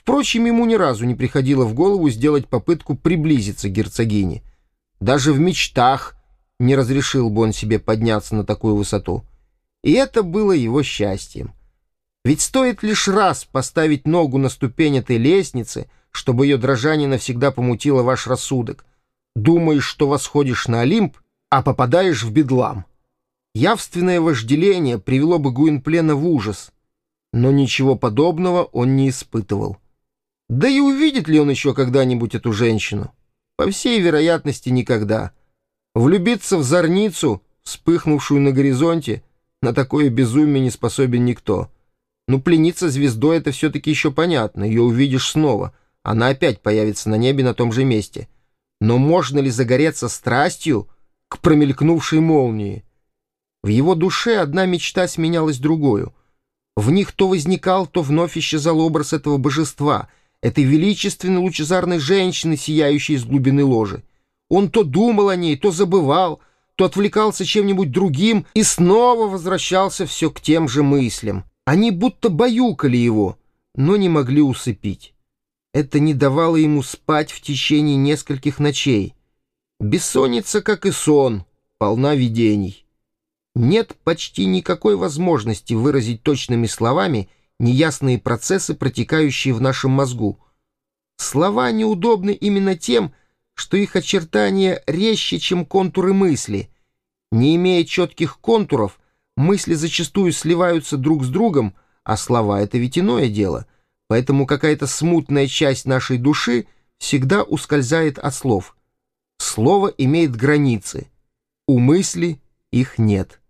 Впрочем, ему ни разу не приходило в голову сделать попытку приблизиться к герцогине. Даже в мечтах не разрешил бы он себе подняться на такую высоту. И это было его счастьем. Ведь стоит лишь раз поставить ногу на ступень этой лестницы, чтобы ее дрожание навсегда помутило ваш рассудок. Думаешь, что восходишь на Олимп, а попадаешь в бедлам. Явственное вожделение привело бы Гуинплена в ужас, но ничего подобного он не испытывал. Да и увидит ли он еще когда-нибудь эту женщину? По всей вероятности, никогда. Влюбиться в зорницу, вспыхнувшую на горизонте, на такое безумие не способен никто. Ну, плениться звездой — это все-таки еще понятно, ее увидишь снова. Она опять появится на небе на том же месте. Но можно ли загореться страстью к промелькнувшей молнии? В его душе одна мечта сменялась другую. В них то возникал, то вновь исчезал образ этого божества — этой величественной лучезарной женщины, сияющей из глубины ложи. Он то думал о ней, то забывал, то отвлекался чем-нибудь другим и снова возвращался все к тем же мыслям. Они будто баюкали его, но не могли усыпить. Это не давало ему спать в течение нескольких ночей. Бессонница, как и сон, полна видений. Нет почти никакой возможности выразить точными словами — неясные процессы, протекающие в нашем мозгу. Слова неудобны именно тем, что их очертания резче, чем контуры мысли. Не имея четких контуров, мысли зачастую сливаются друг с другом, а слова — это ведь иное дело, поэтому какая-то смутная часть нашей души всегда ускользает от слов. Слово имеет границы, у мысли их нет.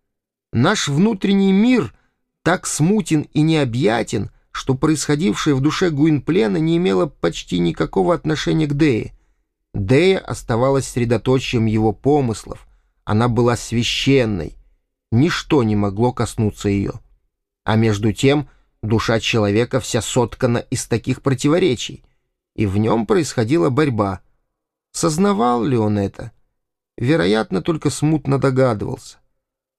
Наш внутренний мир — так смутен и необъятен, что происходившее в душе Гуинплена не имело почти никакого отношения к Дее. Дея оставалась средоточием его помыслов, она была священной, ничто не могло коснуться ее. А между тем душа человека вся соткана из таких противоречий, и в нем происходила борьба. Сознавал ли он это? Вероятно, только смутно догадывался.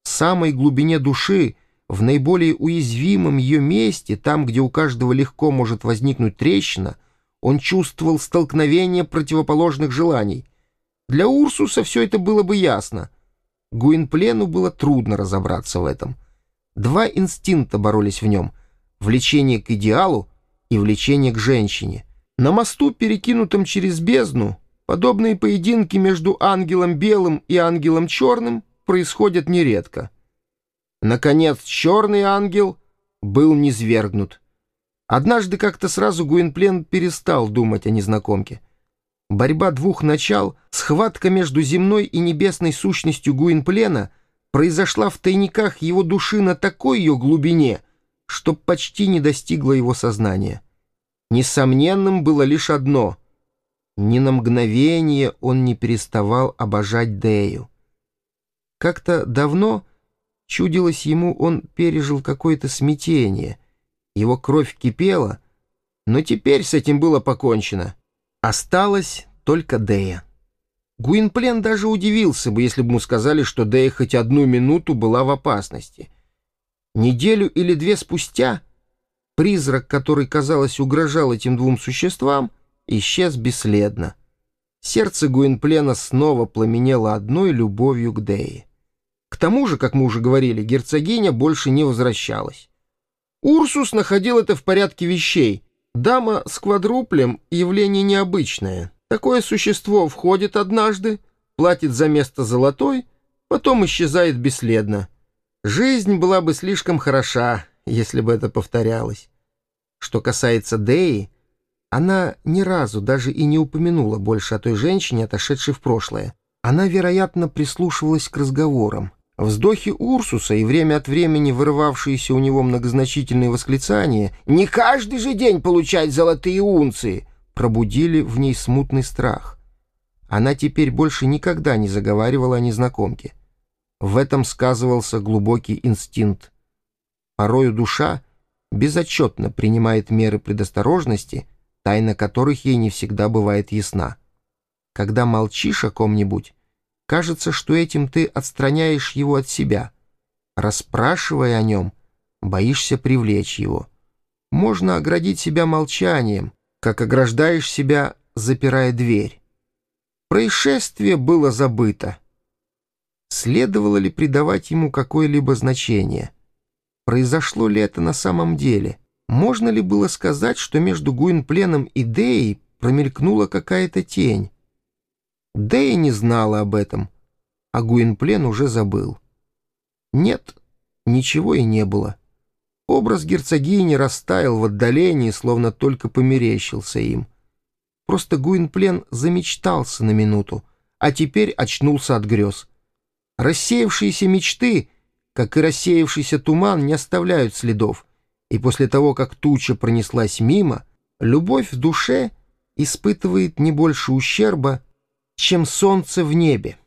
В самой глубине души в наиболее уязвимом ее месте, там, где у каждого легко может возникнуть трещина, он чувствовал столкновение противоположных желаний. Для Урсуса все это было бы ясно. Гуинплену было трудно разобраться в этом. Два инстинкта боролись в нем — влечение к идеалу и влечение к женщине. На мосту, перекинутом через бездну, подобные поединки между ангелом белым и ангелом черным происходят нередко. Наконец, черный ангел был низвергнут. Однажды как-то сразу Гуинплен перестал думать о незнакомке. Борьба двух начал, схватка между земной и небесной сущностью Гуинплена произошла в тайниках его души на такой ее глубине, что почти не достигла его сознания. Несомненным было лишь одно — ни на мгновение он не переставал обожать Дею. Как-то давно Чудилось ему, он пережил какое-то смятение. Его кровь кипела, но теперь с этим было покончено. Осталась только Дея. Гуинплен даже удивился бы, если бы ему сказали, что Дея хоть одну минуту была в опасности. Неделю или две спустя призрак, который, казалось, угрожал этим двум существам, исчез бесследно. Сердце Гуинплена снова пламенело одной любовью к Дее. К тому же, как мы уже говорили, герцогиня больше не возвращалась. Урсус находил это в порядке вещей. Дама с квадруплем — явление необычное. Такое существо входит однажды, платит за место золотой, потом исчезает бесследно. Жизнь была бы слишком хороша, если бы это повторялось. Что касается Деи, она ни разу даже и не упомянула больше о той женщине, отошедшей в прошлое. Она, вероятно, прислушивалась к разговорам. Вздохи Урсуса и время от времени вырывавшиеся у него многозначительные восклицания «Не каждый же день получать золотые унции!» пробудили в ней смутный страх. Она теперь больше никогда не заговаривала о незнакомке. В этом сказывался глубокий инстинкт. Порою душа безотчетно принимает меры предосторожности, тайна которых ей не всегда бывает ясна. Когда молчишь о ком-нибудь, Кажется, что этим ты отстраняешь его от себя. Расспрашивая о нем, боишься привлечь его. Можно оградить себя молчанием, как ограждаешь себя, запирая дверь. Происшествие было забыто. Следовало ли придавать ему какое-либо значение? Произошло ли это на самом деле? Можно ли было сказать, что между Гуинпленом и Деей промелькнула какая-то тень? Дея не знала об этом, а Гуинплен уже забыл. Нет, ничего и не было. Образ герцогини растаял в отдалении, словно только померещился им. Просто Гуинплен замечтался на минуту, а теперь очнулся от грез. Рассеявшиеся мечты, как и рассеявшийся туман, не оставляют следов, и после того, как туча пронеслась мимо, любовь в душе испытывает не больше ущерба, чем солнце в небе.